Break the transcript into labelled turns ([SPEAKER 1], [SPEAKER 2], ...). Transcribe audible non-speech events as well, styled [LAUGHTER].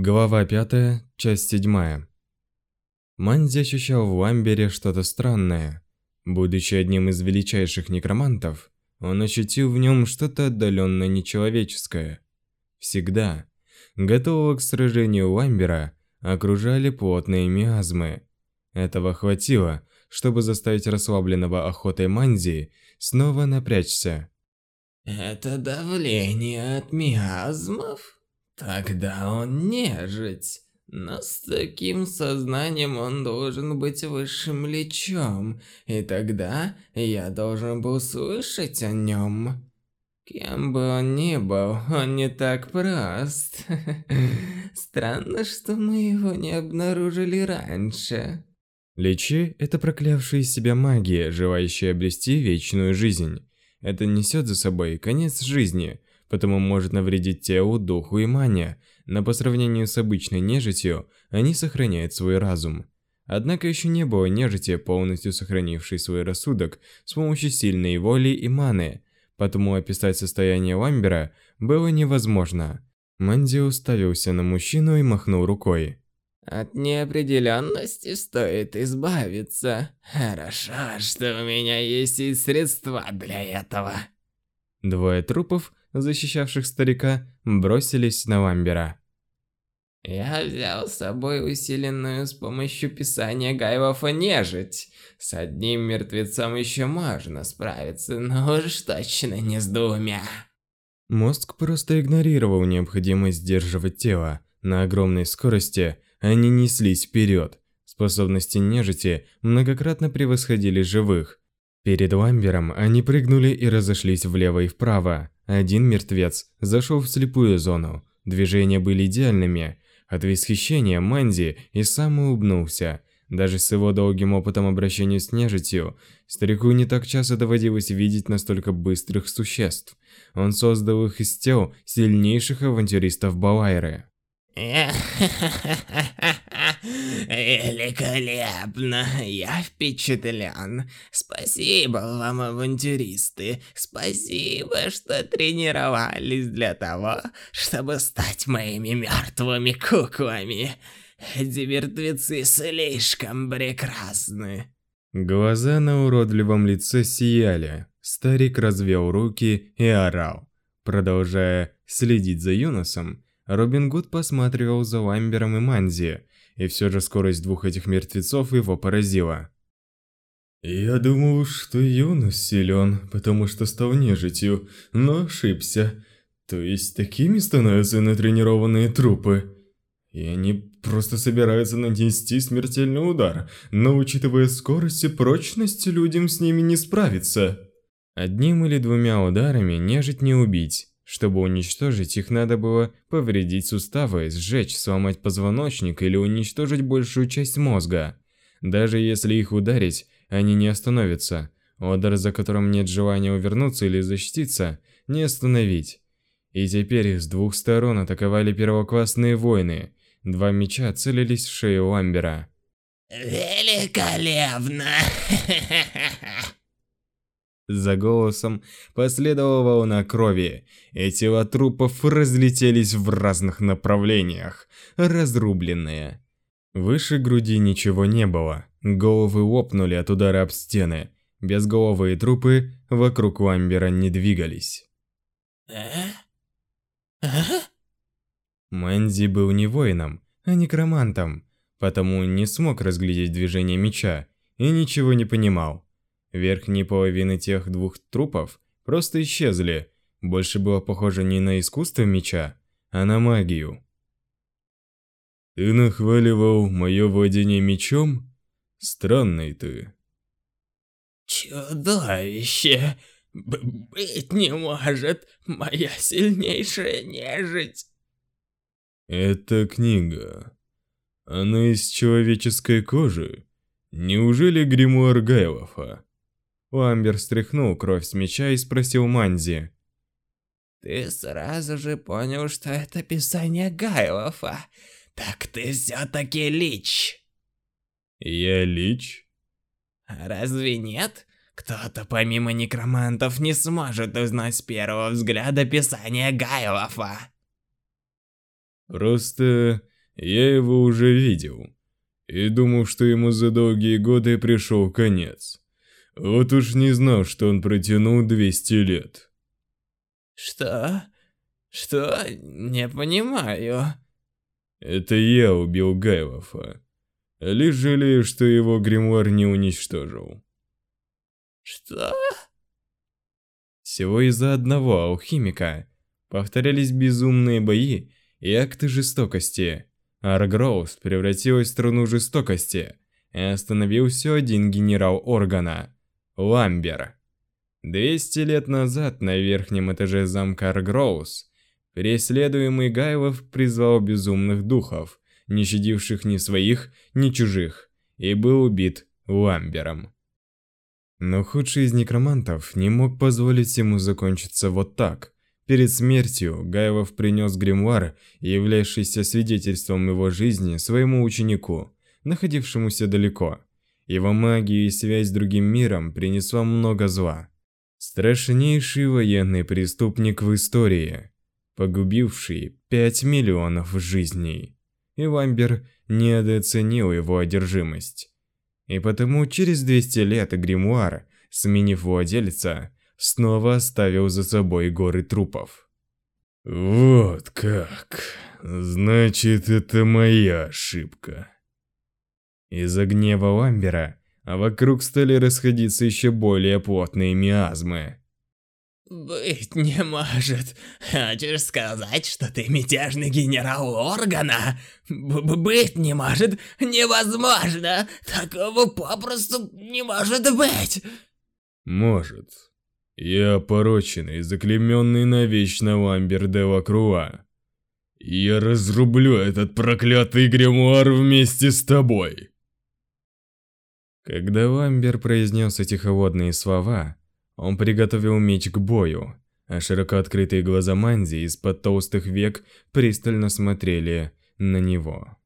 [SPEAKER 1] Глава 5, часть 7. Манзи ощущал в Ламбере что-то странное. Будучи одним из величайших некромантов, он ощутил в нем что-то отдаленно нечеловеческое. Всегда, готового к сражению Ламбера, окружали плотные миазмы. Этого хватило, чтобы заставить расслабленного охотой Манзи снова напрячься.
[SPEAKER 2] Это давление от миазмов? Тогда он нежить. Но с таким сознанием он должен быть высшим лечом, и тогда я должен был слышать о нем. Кем бы он ни был, он не так прост. [LAUGHS] Странно, что мы его не обнаружили раньше.
[SPEAKER 1] Лечи – это проклявшая себя магия, желающая обрести вечную жизнь. Это несет за собой конец жизни – потому может навредить телу, духу и мане, но по сравнению с обычной нежитью, они сохраняют свой разум. Однако еще не было нежити, полностью сохранившей свой рассудок с помощью сильной воли и маны, потому описать состояние Ламбера было невозможно. Манди уставился на мужчину и махнул рукой.
[SPEAKER 2] От неопределенности стоит избавиться. Хорошо, что у меня есть и средства для этого.
[SPEAKER 1] Двое трупов защищавших старика, бросились на Ламбера.
[SPEAKER 2] Я взял с собой усиленную с помощью писания Гайвофа нежить. С одним мертвецом еще можно справиться, но уж точно не с двумя.
[SPEAKER 1] Мозг просто игнорировал необходимость сдерживать тело. На огромной скорости они неслись вперед. Способности нежити многократно превосходили живых. Перед Ламбером они прыгнули и разошлись влево и вправо. Один мертвец зашел в слепую зону. Движения были идеальными. От восхищения Манди и сам улыбнулся. Даже с его долгим опытом обращения с нежитью, старику не так часто доводилось видеть настолько быстрых существ. Он создал их из тел сильнейших авантюристов Балайры. [LAUGHS]
[SPEAKER 2] Великолепно, я впечатлен. Спасибо вам, авантюристы. Спасибо, что тренировались для того, чтобы стать моими мертвыми куклами. Эти мертвецы слишком прекрасны.
[SPEAKER 1] Глаза на уродливом лице сияли. Старик развел руки и орал, продолжая следить за Юносом Робин Гуд посматривал за Ламбером и Манзи, и все же скорость двух этих мертвецов его поразила. «Я думал, что Юнус силен, потому что стал нежитью, но ошибся. То есть такими становятся натренированные трупы. И они просто собираются нанести смертельный удар, но учитывая скорость и прочность, людям с ними не справиться». Одним или двумя ударами нежить не убить, чтобы уничтожить их, надо было повредить суставы, сжечь, сломать позвоночник или уничтожить большую часть мозга. Даже если их ударить, они не остановятся. Удар, за которым нет желания увернуться или защититься, не остановить. И теперь с двух сторон атаковали первоклассные воины. Два меча целились в шею Ламбера.
[SPEAKER 2] «Великолепно!» [LAUGHS]
[SPEAKER 1] За голосом последовала волна крови, и тела трупов разлетелись в разных направлениях, разрубленные. Выше груди ничего не было, головы лопнули от удара об стены, безголовые трупы вокруг Ламбера не двигались. Мэнди был не воином, а некромантом, потому не смог разглядеть движение меча и ничего не понимал. Верхние половины тех двух трупов просто исчезли. Больше было похоже не на искусство меча, а на магию. «Ты нахваливал мое владение мечом? Странный ты».
[SPEAKER 2] «Чудовище! Б быть не может! Моя сильнейшая нежить!»
[SPEAKER 1] «Это книга. Она из человеческой кожи. Неужели гримуар Гайлофа?» Ламбер стряхнул кровь с меча и спросил Манзи.
[SPEAKER 2] «Ты сразу же понял, что это писание Гайлофа. Так ты все-таки лич!»
[SPEAKER 1] «Я лич?»
[SPEAKER 2] «Разве нет? Кто-то помимо некромантов не сможет узнать с первого взгляда писание Гайлофа!»
[SPEAKER 1] Просто я его уже видел. И думал, что ему за долгие годы пришел конец. Вот уж не знал, что он протянул 200 лет.
[SPEAKER 2] Что? Что? Не понимаю.
[SPEAKER 1] Это я убил Гайлофа. Лишь жалею, что его гримуар не уничтожил.
[SPEAKER 2] Что?
[SPEAKER 1] Всего из-за одного алхимика повторялись безумные бои и акты жестокости. Аргроус превратилась в страну жестокости, и остановился один генерал органа – Ламбер. 200 лет назад на верхнем этаже замка Аргроус преследуемый Гайлов призвал безумных духов, не щадивших ни своих, ни чужих, и был убит Ламбером. Но худший из некромантов не мог позволить ему закончиться вот так – Перед смертью Гаевов принес гримуар, являвшийся свидетельством его жизни своему ученику, находившемуся далеко. Его магия и связь с другим миром принесла много зла. Страшнейший военный преступник в истории, погубивший 5 миллионов жизней. И Вамбер недооценил его одержимость. И потому через 200 лет гримуар, сменив владельца, снова оставил за собой горы трупов. Вот как. Значит, это моя ошибка. Из-за гнева Ламбера а вокруг стали расходиться еще более плотные миазмы.
[SPEAKER 2] «Быть не может. Хочешь сказать, что ты мятежный генерал Органа? Б -б быть не может. Невозможно. Такого попросту не может быть!»
[SPEAKER 1] «Может. Я опороченный, заклеменный навечно Ламбер де Лакруа. Я разрублю этот проклятый гримуар вместе с тобой. Когда Ламбер произнес эти холодные слова, он приготовил меч к бою, а широко открытые глаза Манзи из-под толстых век пристально смотрели на него.